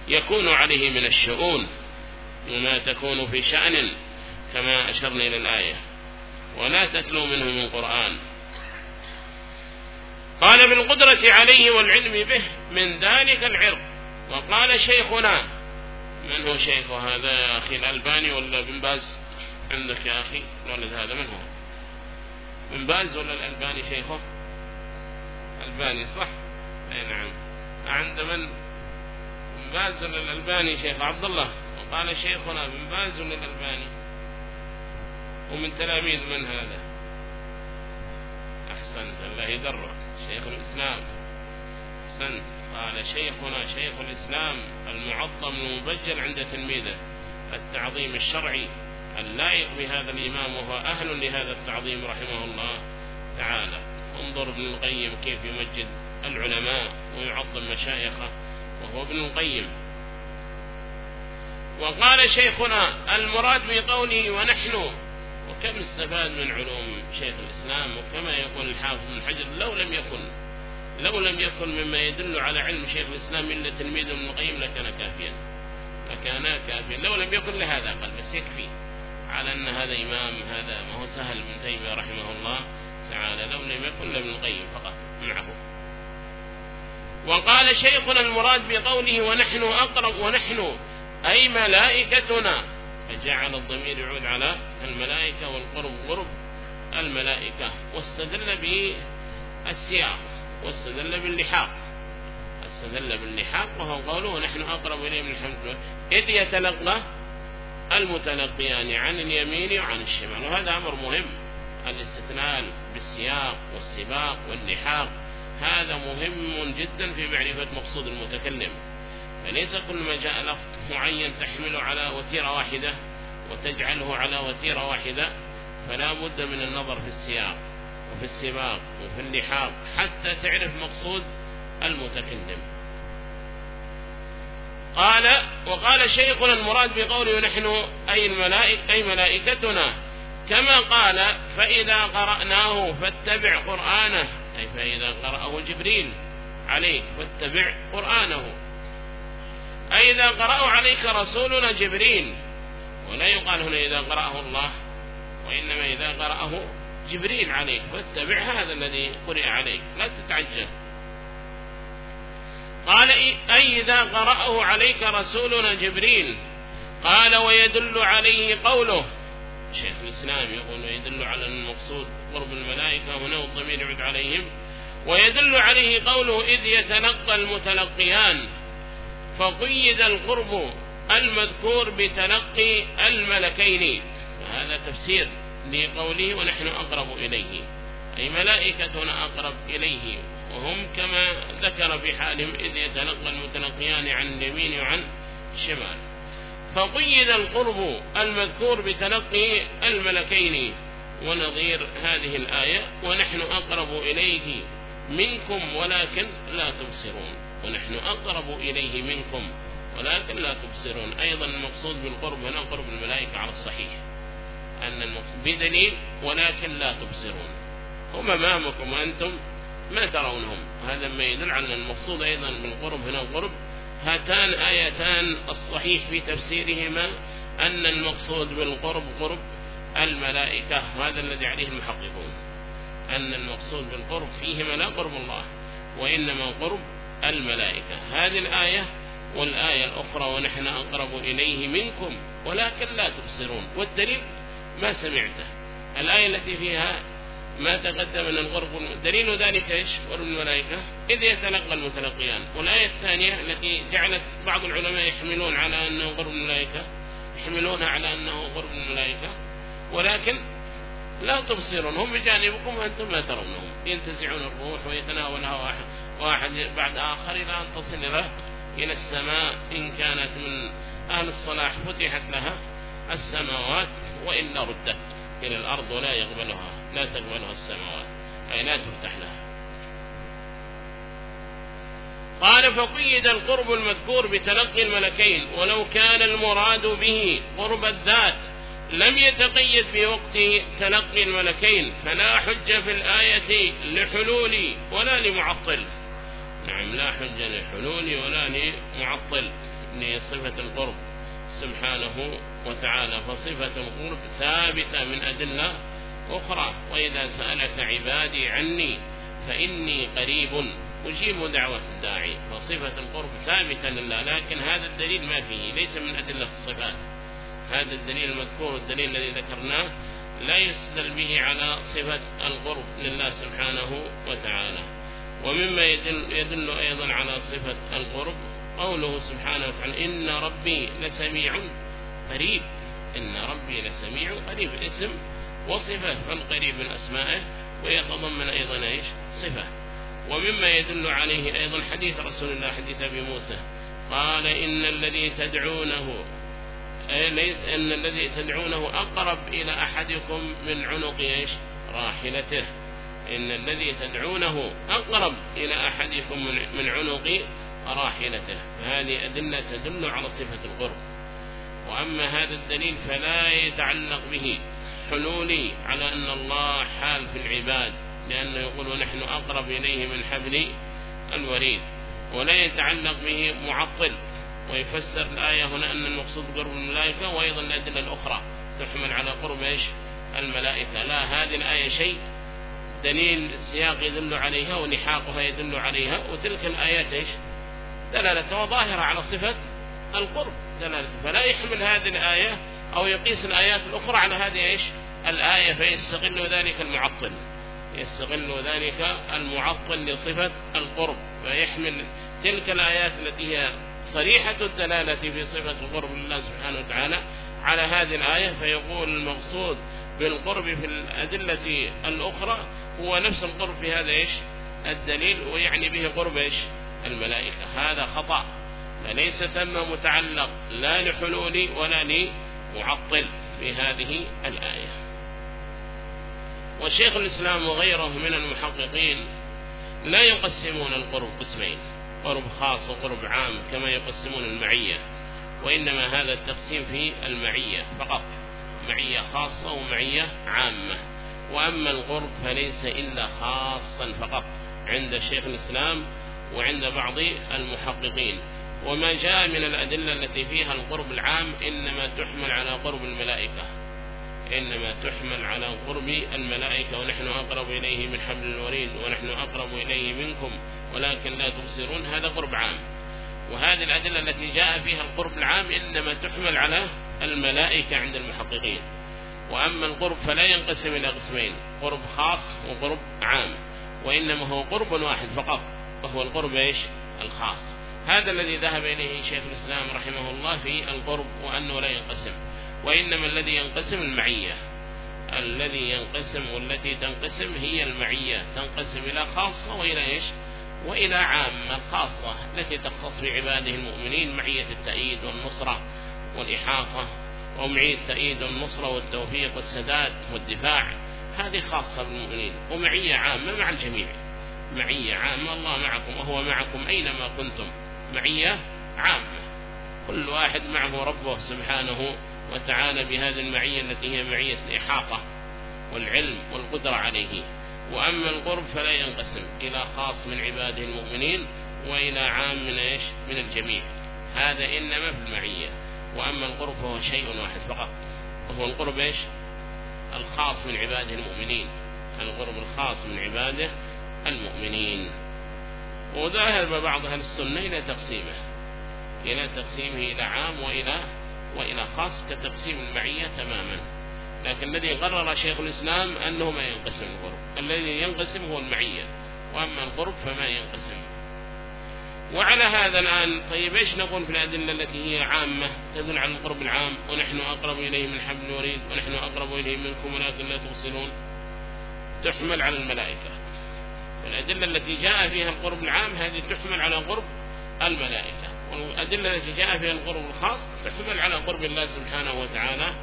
يكون عليه من الشؤون وما تكون في شأن كما أشرنا إلى الآية. ولا تتلو منه من قرآن. قال بالقدرة عليه والعلم به من ذلك العرق. وقال شيخنا من هو شيخ هذا يا أخي الألباني ولا بن باز؟ عندك يا أخي؟ الولد هذا من هو بن باز ولا الألباني شيخه ألباني صح؟ أي نعم. عند من؟ بن باز ولا الألباني شيخ عبد الله. وقال شيخنا بن باز ولا الألباني. ومن تلاميذ من هذا؟ أحسنت الله يدرك. شيخ الإسلام. أحسنت. قال شيخنا شيخ الإسلام المعظم المبجل عند تلميذه التعظيم الشرعي. اللائق بهذا الإمام وهو أهل لهذا التعظيم رحمه الله تعالى. انظر ابن القيم كيف يمجد العلماء ويعظم مشايخه وهو ابن القيم. وقال شيخنا المراد بقوله ونحن وكم استفاد من علوم شيخ الإسلام؟ وكما يقول الحافظ بن حجر لو لم يكن لو لم يكن مما يدل على علم شيخ الإسلام إلا تلميذ ابن القيم لكان كافيا لكان كافيا. لو لم يكن لهذا قال بس يكفي. على أن هذا إمام هذا ما هو سهل بن تيمية رحمه الله تعالى لو لم يكن لابن القيم فقط معه. وقال شيخنا المراد بقوله ونحن أقرب ونحن أي ملائكتنا. فجعل الضمير يعود على الملائكة والقرب قرب الملائكة. واستدل بالسياق واستدل باللحاق. استدل باللحاق وهو قوله ونحن أقرب إليه من الحمد. إذ يتلقى المتلقيان عن اليمين وعن الشمال. وهذا أمر مهم. الاستثناء بالسياق والسباق واللحاق. هذا مهم جدا في معرفة مقصود المتكلم. فليس كل ما جاء لفظ معين تحمله على وتيرة واحدة وتجعله على وتيرة واحدة فلا بد من النظر في السياق وفي السباق وفي اللحاق حتى تعرف مقصود المتكلم. قال وقال شيخنا المراد بقوله نحن أي الملائكة أي ملائكتنا. كما قال فإذا قرأناه فاتبع قرآنه. أي فإذا قرأه جبريل عليك فاتبع قرآنه. أي إذا قرأه عليك رسولنا جبريل ولا يقال هنا إذا قرأه الله وإنما إذا قرأه جبريل عليك فاتبع هذا الذي قرئ عليك لا تتعجل. قال أي إذا قرأه عليك رسولنا جبريل؟ قال ويدل عليه قوله. شيخ الإسلام يقول ويدل على المقصود قرب الملائكة هنا والضمير يعود عليهم. ويدل عليه قوله إذ يتلقى المتلقيان. فقيد القرب المذكور بتلقي الملكين. هذا تفسير لقوله ونحن أقرب إليه. أي ملائكتنا أقرب إليه. وهم كما ذكر في حالهم إذ يتلقى المتلقيان عن اليمين وعن الشمال. فقيد القرب المذكور بتلقي الملكين ونظير هذه الآية ونحن أقرب إليه منكم ولكن لا تبصرون. ونحن أقرب إليه منكم ولكن لا تبصرون. أيضا المقصود بالقرب هنا قرب الملائكة على الصحيح. أن المقصود بدليل ولكن لا تبصرون. هم أمامكم وأنتم ما ترونهم. هذا ما يدل على المقصود أيضا بالقرب هنا القرب هاتان آيتان الصحيح في تفسيرهما أن المقصود بالقرب قرب الملائكة هذا الذي عليه المحققون. أن المقصود بالقرب فيهما لا قرب الله وإنما قرب الملائكة. هذه الآية والآية الأخرى ونحن أقرب إليه منكم ولكن لا تبصرون. والدليل ما سمعته. الآية التي فيها ما تقدم من القرب دليل ذلك إيش؟ قرب الملائكة إذ يتلقى المتلقيان. والآية الثانية التي جعلت بعض العلماء يحملون على أنه قرب الملائكة يحملونها على أنه قرب الملائكة. ولكن لا تبصرون. هم بجانبكم وأنتم ما ترونهم. ينتزعون الروح ويتناولها واحد, واحد بعد آخر إلى أن تصل إلى إلى السماء. إن كانت من أهل الصلاح فتحت لها السماوات وإلا ردت إلى الأرض ولا يقبلها. لا تقبلها السماوات. أي لا تفتح لها. قال فقيد القرب المذكور بتلقي الملكين ولو كان المراد به قرب الذات لم يتقيد في وقت تلقي الملكين فلا حجة في الآية لحلول ولا لمعطل. نعم لا حجة لحلول ولا لمعطل لصفة القرب. سبحانه وتعالى فصفة القرب ثابتة من أدلة أخرى وإذا سألك عبادي عني فإني قريب أجيب دعوة الداعي. فصفة القرب ثابتة لله لكن هذا الدليل ما فيه ليس من أدلة الصفات. هذا الدليل المذكور الدليل الذي ذكرناه لا يستدل به على صفة القرب لله سبحانه وتعالى. ومما يدل, يدل أيضا على صفة القرب قوله سبحانه وتعالى إن ربي لسميع قريب. إن ربي لسميع قريب. اسم وصفة فالقريب من أسمائه ويتضمن أيضا إيش؟ صفة. ومما يدل عليه أيضا حديث رسول الله حديث أبي موسى. قال إن الذي تدعونه ليس إن الذي تدعونه أقرب إلى أحدكم من عنق إيش؟ راحلته. إن الذي تدعونه أقرب إلى أحدكم من عنق راحلته. فهذه أدلة تدل على صفة القرب وأما هذا الدليل فلا يتعلق به. حلولي على أن الله حال في العباد لأنه يقول ونحن أقرب إليه من حبل الوريد. ولا يتعلق به معطل ويفسر الآية هنا أن المقصود قرب الملائكة وأيضا الأدلة الأخرى تحمل على قرب إيش؟ الملائكة. لا هذه الآية شيء دليل السياق يدل عليها ولحاقها يدل عليها وتلك الآيات إيش؟ دلالتها ظاهرة على صفة القرب دلالة. فلا يحمل هذه الآية أو يقيس الآيات الأخرى على هذه إيش؟ الآية فيستغل ذلك المعطل. يستغل ذلك المعطل لصفة القرب فيحمل تلك الآيات التي هي صريحة الدلالة في صفة القرب لله سبحانه وتعالى على هذه الآية. فيقول المقصود بالقرب في الأدلة الأخرى هو نفس القرب في هذا إيش؟ الدليل ويعني به قرب إيش؟ الملائكة. هذا خطأ فليس ثم متعلق لا لحلول ولا لمعطل في هذه الآية. وشيخ الإسلام وغيره من المحققين لا يقسمون القرب قسمين قرب خاص وقرب عام كما يقسمون المعية وإنما هذا التقسيم في المعية فقط معية خاصة ومعية عامة. وأما القرب فليس إلا خاصا فقط عند شيخ الإسلام وعند بعض المحققين. وما جاء من الأدلة التي فيها القرب العام إنما تحمل على قرب الملائكة. إنما تحمل على قرب الملائكة. ونحن أقرب إليه من حبل الوريد ونحن أقرب إليه منكم ولكن لا تبصرون. هذا قرب عام. وهذه الأدلة التي جاء فيها القرب العام إنما تحمل على الملائكة عند المحققين. وأما القرب فلا ينقسم إلى قسمين قرب خاص وقرب عام وإنما هو قرب واحد فقط وهو القرب إيش؟ الخاص. هذا الذي ذهب إليه شيخ الإسلام رحمه الله في القرب وأنه لا ينقسم وإنما الذي ينقسم المعية. الذي ينقسم والتي تنقسم هي المعية تنقسم إلى خاصة وإلى إيش؟ وإلى عامة الخاصة التي تختص بعباده المؤمنين معية التأييد والنصرة والإحاطة ومعية التأييد والنصرة والتوفيق والسداد والدفاع. هذه خاصة بالمؤمنين ومعية عامة مع الجميع. معية عامة الله معكم وهو معكم أينما كنتم. معية عامة كل واحد معه ربه سبحانه وتعالى بهذه المعية التي هي معية الإحاطة والعلم والقدرة عليه. وأما القرب فلا ينقسم إلى خاص من عباده المؤمنين وإلى عام من إيش؟ من الجميع. هذا إنما في المعية. وأما القرب فهو شيء واحد فقط. وهو القرب إيش؟ الخاص من عباده المؤمنين. القرب الخاص من عباده المؤمنين. وذهب بعض أهل السنة إلى تقسيمه إلى تقسيمه إلى عام وإلى وإلى خاص كتقسيم المعية تماما. لكن الذي قرر شيخ الإسلام أنه ما ينقسم القرب الذي ينقسم هو المعية وأما القرب فما ينقسم. وعلى هذا الآن طيب إيش نقول في الأدلة التي هي عامة تدل على القرب العام ونحن أقرب إليه من حبل الوريد ونحن أقرب إليه منكم ولكن لا توصلون تحمل على الملائكة. والأدلة التي جاء فيها القرب العام هذه تحمل على قرب الملائكة والأدلة التي جاء فيها القرب الخاص تحمل على قرب الله سبحانه وتعالى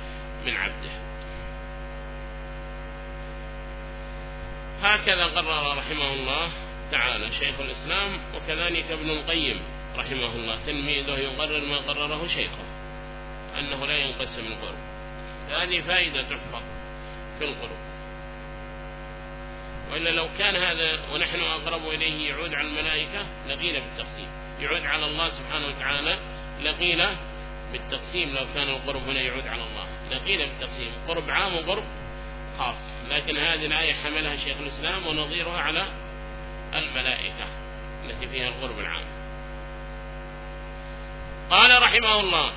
من عبده. هكذا قرر رحمه الله تعالى شيخ الإسلام وكذلك ابن القيم رحمه الله تلميذه يقرر ما قرره شيخه أنه لا ينقسم القرب. هذه فائدة تحفظ في القرب. وإلا لو كان هذا ونحن أقرب إليه يعود على الملائكة لقيل بالتقسيم. يعود على الله سبحانه وتعالى لقيل بالتقسيم. لو كان القرب هنا يعود على الله لقيل بالتقسيم. قرب عام وقرب خاص. لكن هذه الآية حملها شيخ الإسلام ونظيرها على الملائكة التي فيها القرب العام. قال رحمه الله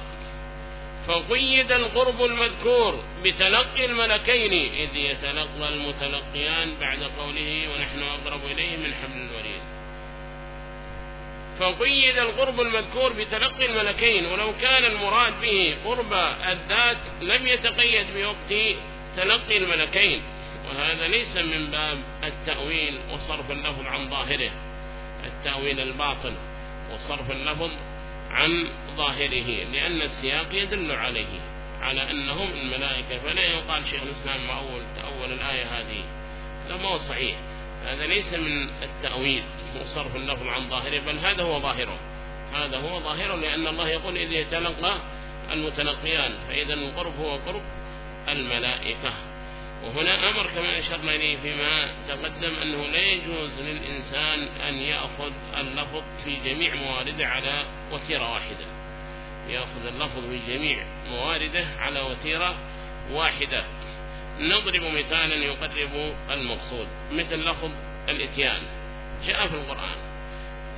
فقيد القرب المذكور بتلقي الملكين إذ يتلقى المتلقيان بعد قوله ونحن أقرب إليه من حبل الوريد. فقيد القرب المذكور بتلقي الملكين ولو كان المراد به قرب الذات لم يتقيد بوقت تلقي الملكين. وهذا ليس من باب التأويل وصرف اللفظ عن ظاهره التأويل الباطل وصرف اللفظ عن ظاهره لأن السياق يدل عليه على أنهم الملائكة. فلا يقال شيخ الإسلام مأول تأول الآية هذه. لا ما هو صحيح. هذا ليس من التأويل وصرف اللفظ عن ظاهره بل هذا هو ظاهره. هذا هو ظاهره لأن الله يقول إذ يتلقى المتلقيان فإذا القرب هو قرب الملائكة. وهنا أمر كما أشرنا إليه فيما تقدم أنه لا يجوز للإنسان أن يأخذ اللفظ في جميع موارده على وتيرة واحدة. يأخذ اللفظ في جميع موارده على وتيرة واحدة. نضرب مثالا يقرب المقصود مثل لفظ الإتيان. جاء في القرآن.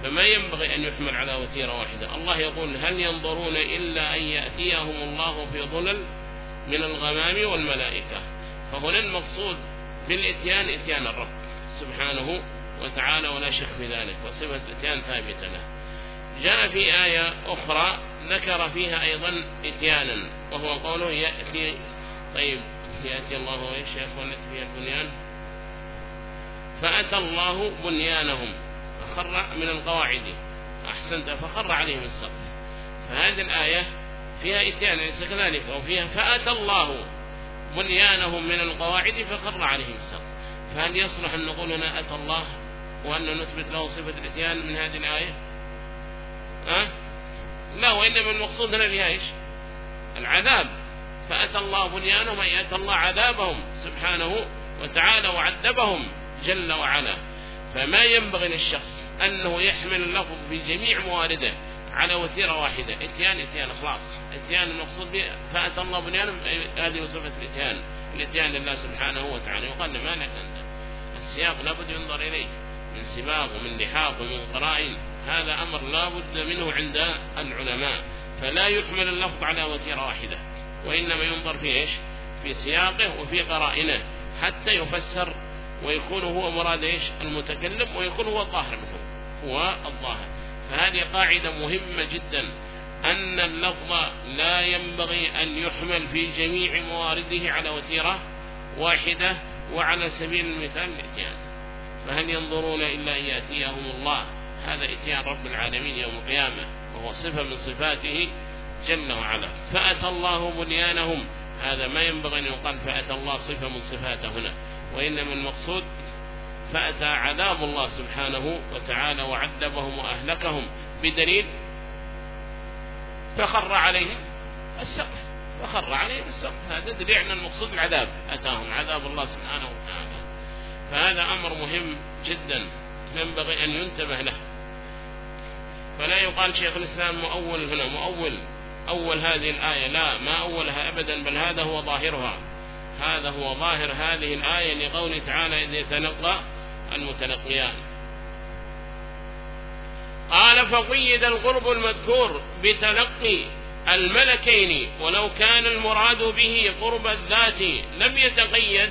فما ينبغي أن يحمل على وتيرة واحدة. الله يقول هل ينظرون إلا أن يأتيهم الله في ظلل من الغمام والملائكة؟ فهنا المقصود بالإتيان إتيان الرب سبحانه وتعالى ولا شك في ذلك وصفة الإتيان ثابتة له. جاء في آية أخرى ذكر فيها أيضا إتيانا وهو قوله يأتي طيب يأتي الله إيش يا أخوان فيها البنيان. فأتى الله بنيانهم فخر من القواعد أحسنت فخر عليهم السقف فهذه الآية فيها إتيان ليس كذلك أو فيها فأتى الله بنيانهم من القواعد فخر عليهم السقف فهل يصلح أن نقول هنا أتى الله وأن نثبت له صفة الإتيان من هذه الآية؟ أه؟ لا وإنما المقصود هنا بها إيش؟ العذاب. فأتى الله بنيانهم أي أتى الله عذابهم سبحانه وتعالى وعذبهم جل وعلا. فما ينبغي للشخص أنه يحمل اللفظ في جميع موارده على وتيرة واحدة إتيان إتيان خلاص إتيان المقصود به فأتى الله بنيانهم هذه صفة الإتيان. الإتيان لله سبحانه وتعالى. يقال ما لك أنت. السياق لابد ينظر إليه. من سباق ومن لحاق ومن قرائن. هذا أمر لا بد منه عند العلماء. فلا يحمل اللفظ على وتيرة واحدة. وإنما ينظر في إيش؟ في سياقه وفي قرائنه. حتى يفسر ويكون هو مراد إيش؟ المتكلم ويكون هو الظاهر منه. هو الظاهر. فهذه قاعدة مهمة جدا أن اللفظ لا ينبغي أن يحمل في جميع موارده على وتيرة واحدة وعلى سبيل المثال الإتيان. فهل ينظرون إلا أن يأتيهم الله؟ هذا إتيان رب العالمين يوم القيامة وهو صفة من صفاته جل وعلا. فأتى الله بنيانهم هذا ما ينبغي أن يقال فأتى الله صفة من صفاته هنا. وإنما المقصود فأتى عذاب الله سبحانه وتعالى وعذبهم وأهلكهم بدليل فخر عليهم السقف. فخر عليهم السقف. هذا دليل أن المقصود العذاب. أتاهم عذاب الله سبحانه وتعالى. فهذا أمر مهم جدا. ينبغي أن ينتبه له. فلا يقال شيخ الإسلام مؤول هنا. مؤول. أول هذه الآية. لا ما أولها أبدا بل هذا هو ظاهرها. هذا هو ظاهر هذه الآية لقوله تعالى إذ يتلقى المتلقيان. قال فقيد القرب المذكور بتلقي الملكين ولو كان المراد به قرب الذات لم يتقيد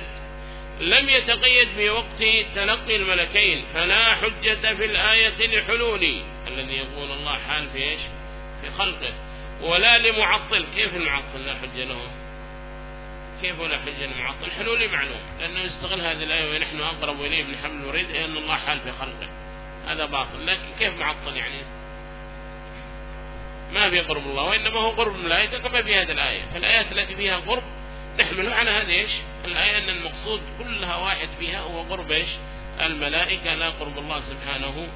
لم يتقيد بوقت تلقي الملكين. فلا حجة في الآية لحلول الذي يقول الله حال في إيش؟ في خلقه. ولا لمعطل. كيف المعطل؟ لا حجة له. كيف حجة المعطل حلول معلوم لأنه يستغل هذه الآية ونحن أقرب إليه من حمل الوريد أن الله حال في خلقه. هذا باطل لكن كيف معطل يعني؟ ما في قرب الله وإنما هو قرب الملائكة كما في هذه الآية. فالآيات التي فيها قرب نحمله على هذه إيش؟ الآية أن المقصود كلها واحد فيها هو قرب إيش؟ الملائكة لا قرب الله سبحانه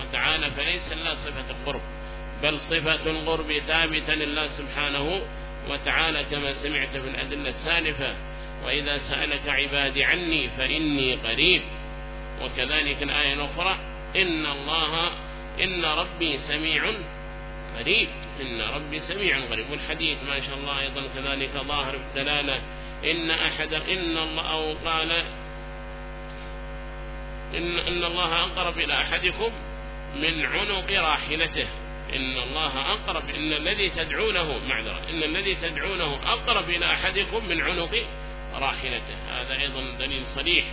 وتعالى فليس لله صفة القرب بل صفة القرب ثابتة لله سبحانه وتعالى كما سمعت في الأدلة السالفة وإذا سألك عبادي عني فإني قريب. وكذلك الآية الأخرى إن الله إن ربي سميع قريب. إن ربي سميع قريب. والحديث ما شاء الله أيضا كذلك ظاهر الدلالة. إن أحد إن الله أو قال إن, إن الله أقرب إلى أحدكم من عنق راحلته. إن الله أقرب إن الذي تدعونه معذرة إن الذي تدعونه أقرب إلى أحدكم من عنق راحلته. هذا أيضا دليل صريح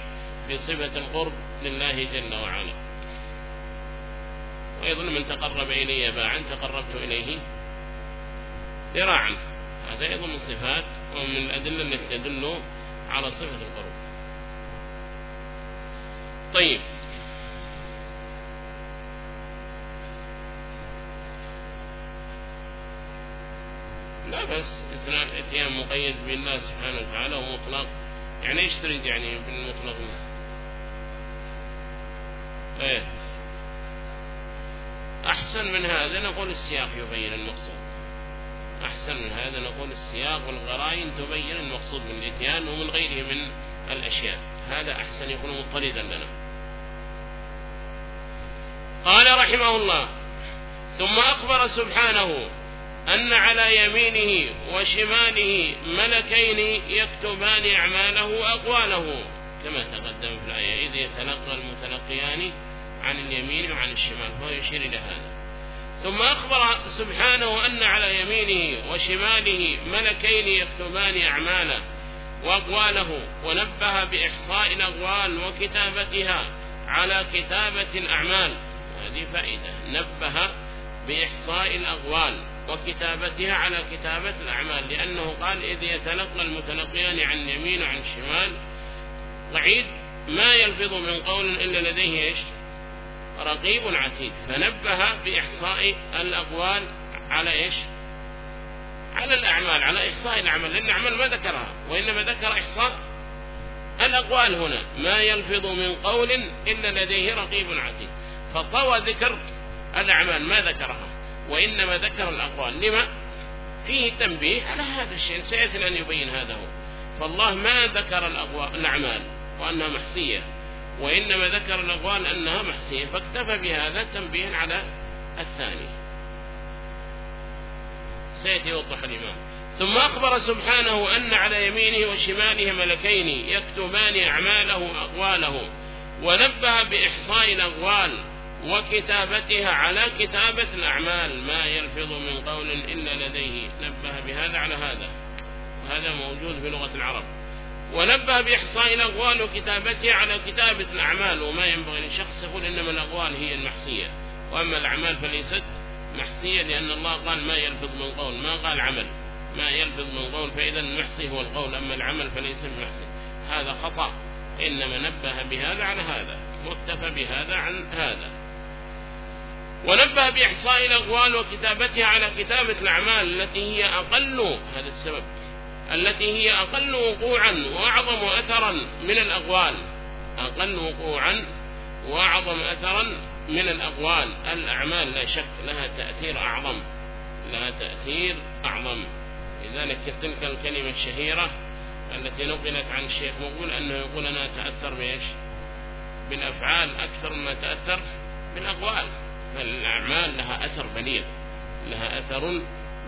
في صفة القرب لله جل وعلا. وأيضا من تقرب إلي باعا تقربت إليه ذراعا. هذا أيضا من صفات ومن الأدلة التي تدل على صفة القرب. طيب. لا بس اتيان مقيد بالله سبحانه وتعالى ومطلق. يعني إيش تريد يعني بالمطلق؟ إيه. أحسن من هذا نقول السياق يبين المقصود. أحسن من هذا نقول السياق والغراين تبين المقصود من الإتيان ومن غيره من الأشياء. هذا أحسن يكون مطردا لنا. قال رحمه الله ثم أخبر سبحانه أن على يمينه وشماله ملكين يكتبان أعماله وأقواله كما تقدم في الآية إذ يتلقى المتلقيان عن اليمين وعن الشمال فهو يشير إلى هذا. ثم أخبر سبحانه أن على يمينه وشماله ملكين يكتبان أعماله وأقواله ونبه بإحصاء الأقوال وكتابتها على كتابة الأعمال. هذه فائدة نبه بإحصاء الأقوال. وكتابتها على كتابة الأعمال لأنه قال إذ يتلقى المتلقيان عن اليمين وعن الشمال وعيد ما يلفظ من قول إلا لديه إيش؟ رقيب عتيد. فنبه بإحصاء الأقوال على إيش؟ على الأعمال على إحصاء الأعمال لأن الأعمال ما ذكرها وإنما ذكر إحصاء الأقوال هنا ما يلفظ من قول إلا لديه رقيب عتيد. فطوى ذكر الأعمال ما ذكرها. وإنما ذكر الأقوال. لما؟ فيه تنبيه على هذا الشيء. سيأتي أن يبين هذا هو. فالله ما ذكر الأعمال وأنها محسية وإنما ذكر الأقوال أنها محسية فاكتفى بهذا تنبيها على الثاني. سيأتي يوضح الإمام. ثم أخبر سبحانه أن على يمينه وشماله ملكين يكتبان أعماله وأقواله ونبه بإحصاء الأقوال. وكتابتها على كتابة الأعمال. ما يلفظ من قول إلا لديه. نبه بهذا على هذا. هذا موجود في لغة العرب. ونبه بإحصاء الأقوال وكتابتها على كتابة الأعمال. وما ينبغي للشخص يقول إنما الأقوال هي المحسية وأما الأعمال فليست محسية لأن الله قال ما يلفظ من قول. ما قال عمل؟ ما يلفظ من قول فإذا المحسي هو القول. أما العمل فليس بمحسي هذا خطأ. إنما نبه بهذا على هذا. واكتفى بهذا عن هذا. ونبه بإحصاء الأقوال وكتابتها على كتابة الأعمال التي هي أقل هذا السبب التي هي أقل وقوعا وأعظم أثرا من الأقوال أقل وقوعا وأعظم أثرا من الأقوال. الأعمال لا شك لها تأثير أعظم لها تأثير أعظم. لذلك تلك الكلمة الشهيرة التي نقلت عن الشيخ مقول أنه يقول أنا أتأثر بإيش؟ بالأفعال أكثر ما تأثر بالأقوال. فالأعمال لها أثر بليغ لها أثر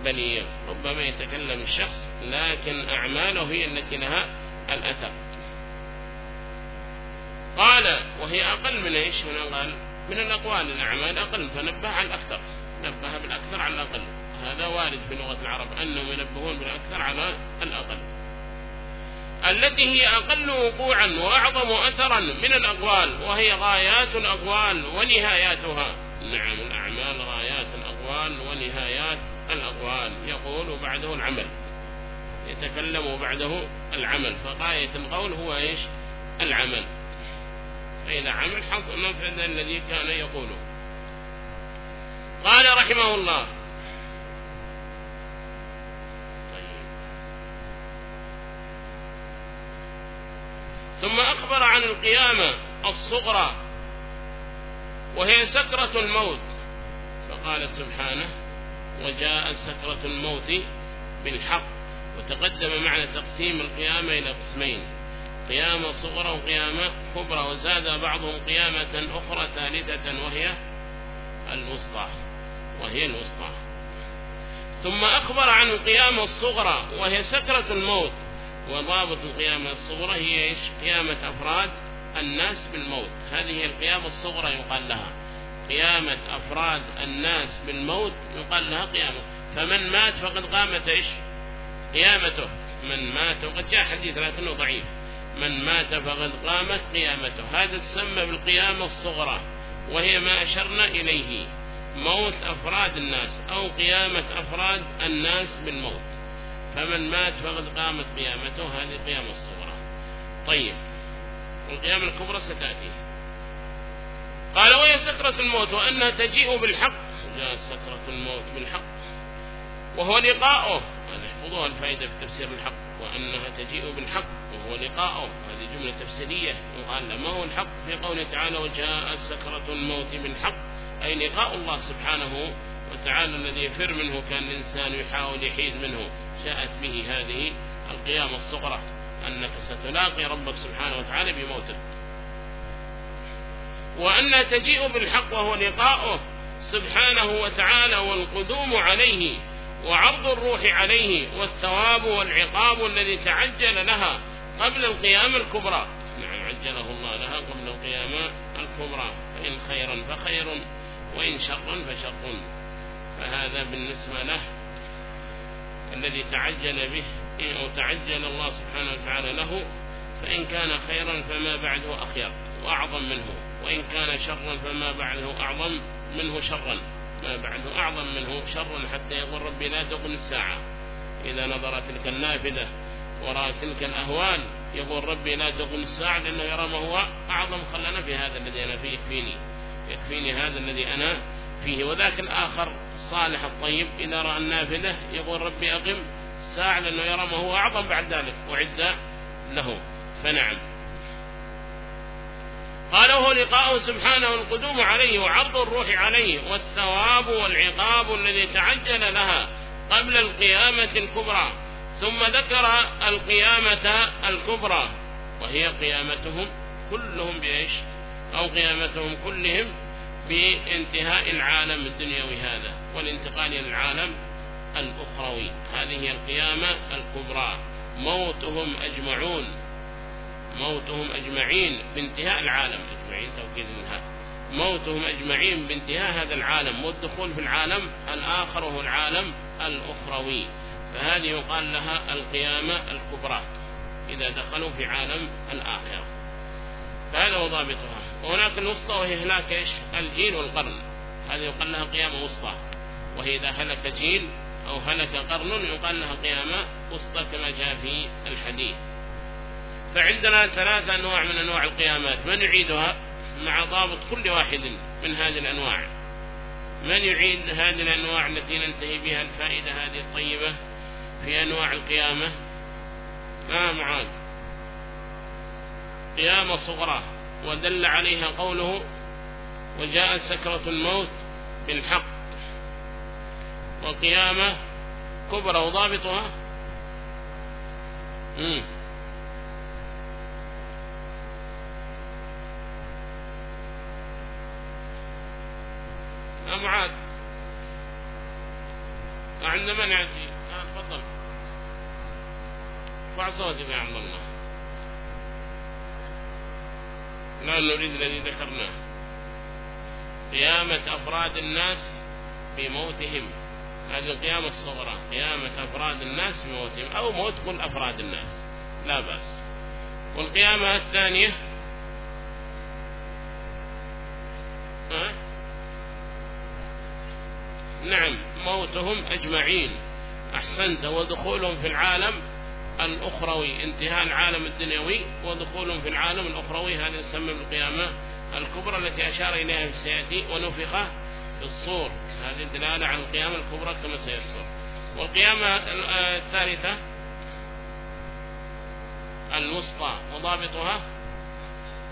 بليغ. ربما يتكلم الشخص لكن أعماله هي التي لها الأثر. قال وهي أقل من إيش؟ من قال من الأقوال. الأعمال أقل فنبه على الأكثر نبه بالأكثر على الأقل. هذا وارد في لغة العرب أنهم ينبهون بالأكثر على الأقل. التي هي أقل وقوعا وأعظم أثرا من الأقوال وهي غايات الأقوال ونهاياتها. نعم الأعمال غايات الأقوال ونهايات الأقوال. يقول بعده العمل. يتكلم بعده العمل. فغاية القول هو إيش؟ العمل. فإذا عمل حصل منفعل الذي كان يقوله. قال رحمه الله. طيب. ثم أخبر عن القيامة الصغرى. وهي سكرة الموت. فقال سبحانه وجاء سكرة الموت بالحق وتقدم معنى تقسيم القيامة إلى قسمين. قيامة صغرى وقيامة كبرى وزاد بعضهم قيامة أخرى ثالثة وهي الوسطى. وهي الوسطى. ثم أخبر عن القيامة الصغرى وهي سكرة الموت. وضابط القيامة الصغرى هي قيامة أفراد الناس بالموت. هذه القيامة الصغرى يقال لها. قيامة أفراد الناس بالموت يقال لها قيامة. فمن مات فقد قامت إيش؟ قيامته. من مات وقد جاء حديث لكنه ضعيف. من مات فقد قامت قيامته. هذا تسمى بالقيامة الصغرى وهي ما أشرنا إليه. موت أفراد الناس أو قيامة أفراد الناس بالموت. فمن مات فقد قامت قيامته. هذه القيامة الصغرى. طيب. والقيامة الكبرى ستأتي. قال وهي سكرة الموت وأنها تجيء بالحق. جاءت سكرة الموت بالحق. وهو لقاؤه. هذه احفظوها الفائدة في تفسير الحق. وأنها تجيء بالحق. وهو لقاؤه. هذه جملة تفسيرية. وقال ما هو الحق؟ في قوله تعالى وجاء سكرة الموت بالحق. أي لقاء الله سبحانه وتعالى الذي يفر منه كان الإنسان يحاول يحيد منه. جاءت به هذه القيامة الصغرى. أنك ستلاقي ربك سبحانه وتعالى بموتك. وأن تجيء بالحق وهو لقاؤه سبحانه وتعالى والقدوم عليه وعرض الروح عليه والثواب والعقاب الذي تعجل لها قبل القيامة الكبرى. نعم عجله الله لها قبل القيامة الكبرى. فإن خيرا فخير وإن شرا فشر. فهذا بالنسبة له الذي تعجل به أو تعجل الله سبحانه وتعالى له فإن كان خيرا فما بعده أخير وأعظم منه وإن كان شرا فما بعده أعظم منه شرا ما بعده أعظم منه شرا حتى يقول ربي لا تقم الساعة. إذا نظر تلك النافذة وراء تلك الأهوال يقول ربي لا تقم الساعة لأنه يرى ما هو أعظم خلنا في هذا الذي أنا فيه يكفيني يكفيني هذا الذي أنا فيه. وذاك الآخر الصالح الطيب إذا رأى النافلة يقول ربي أقم الساعة لأنه يرى ما هو أعظم بعد ذلك وعد له. فنعم. قال وهو لقاءه سبحانه والقدوم عليه وعرض الروح عليه والثواب والعقاب الذي تعجل لها قبل القيامة الكبرى ثم ذكر القيامة الكبرى وهي قيامتهم كلهم بإيش؟ أو قيامتهم كلهم بانتهاء العالم الدنيوي هذا والانتقال إلى العالم الأخروي. هذه هي القيامة الكبرى. موتهم أجمعون. موتهم أجمعين بانتهاء العالم. أجمعين توكيد منها موتهم أجمعين بانتهاء هذا العالم. والدخول في العالم الآخر وهو العالم الأخروي. فهذه يقال لها القيامة الكبرى. إذا دخلوا في عالم الآخرة. فهذا هو ضابطها. وهناك الوسطى وهي هلاك إيش؟ الجيل والقرن. هذه يقال لها قيامة وسطى. وهي إذا هلك جيل أو هلك قرن يقال لها قيامة وسطى كما جاء في الحديث. فعندنا ثلاثة أنواع من أنواع القيامات. من يعيدها؟ مع ضابط كل واحد من هذه الأنواع. من يعيد هذه الأنواع التي ننتهي بها الفائدة هذه الطيبة في أنواع القيامة؟ ما معاذ. قيامة صغرى ودل عليها قوله وجاء سكرة الموت بالحق. وقيامة كبرى وضابطها. مم. معاذ عند من يأتي؟ آه تفضل. ارفع صوتك يا عبد الله. لا نريد الذي ذكرناه. قيامة أفراد الناس بموتهم هذه القيامة الصغرى قيامة أفراد الناس بموتهم أو موت كل أفراد الناس. لا بأس. والقيامة الثانية ها؟ نعم موتهم أجمعين. أحسنت ودخولهم في العالم الأخروي انتهاء العالم الدنيوي ودخولهم في العالم الأخروي. هذا يسمى بالقيامة الكبرى التي أشار إليها في سيأتي ونفخ الصور. هذه الدلالة على القيامة الكبرى كما سيذكر. والقيامة الثالثة الوسطى وضابطها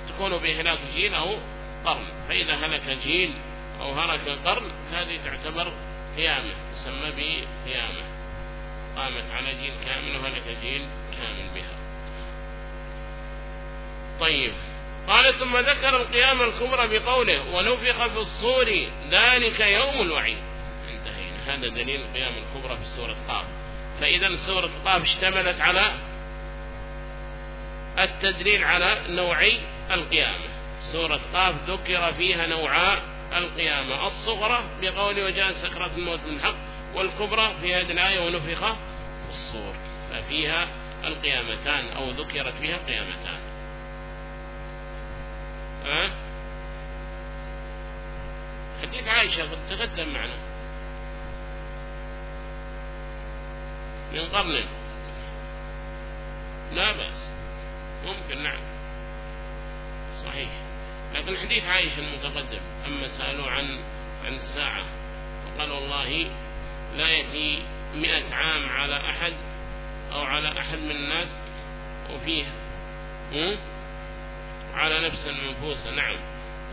تكون بهلاك جيل أو قرن. فإذا هلك جيل أو هلك قرن هذه تعتبر قيامة تسمى بقيامة. قامت على جيل كامل وهلك جيل كامل بها. طيب. قال ثم ذكر القيامة الكبرى بقوله ونفخ في الصور ذلك يوم الوعيد. انتهينا هذا دليل القيامة الكبرى في سورة قاف. فإذا سورة قاف اشتملت على التدليل على نوعي القيامة. سورة قاف ذكر فيها نوعا القيامة. الصغرى بقول وجاء سكرة الموت من حق والكبرى في هذه الآية ونفخ في الصور. ففيها القيامتان أو ذكرت فيها قيامتان حديث عائشة قد تقدم معنا. من قرن لا بأس. ممكن نعم. صحيح. لكن حديث عائشة المتقدم. أما سألوا عن عن الساعة وقال والله لا يأتي مئة عام على أحد أو على أحد من الناس وفيه على نفس منفوسة نعم.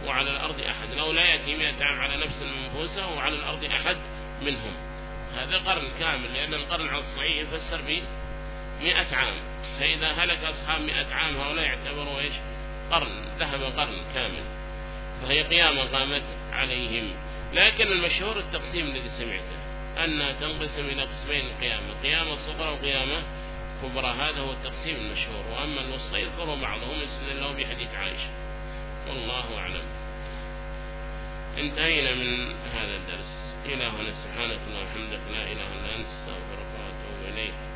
وعلى الأرض أحد. لو لا يأتي مئة عام على نفس منفوسة وعلى الأرض أحد منهم. هذا قرن كامل لأن القرن على الصحيح يفسر ب مئة عام. فإذا هلك أصحاب مئة عام هؤلاء يعتبروا إيش؟ قرن ذهب قرن كامل. فهي قيامة قامت عليهم. لكن المشهور التقسيم الذي سمعته أنها تنقسم إلى قسمين القيامة قيامة صغرى وقيامة كبرى هذا هو التقسيم المشهور. وأما الوسطى يذكره بعضهم يستدل له بحديث عائشة. والله أعلم. انتهينا من هذا الدرس. إلى هنا سبحانك اللهم وبحمدك لا إله إلا أنت استغفرك وأتوب إليك.